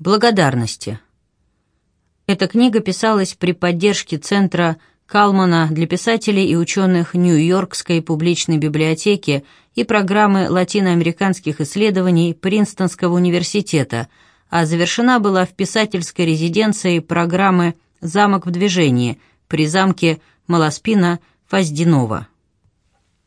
Благодарности. Эта книга писалась при поддержке Центра Калмана для писателей и ученых Нью-Йоркской публичной библиотеки и программы латиноамериканских исследований Принстонского университета, а завершена была в писательской резиденции программы «Замок в движении» при замке Маласпина Фаздинова.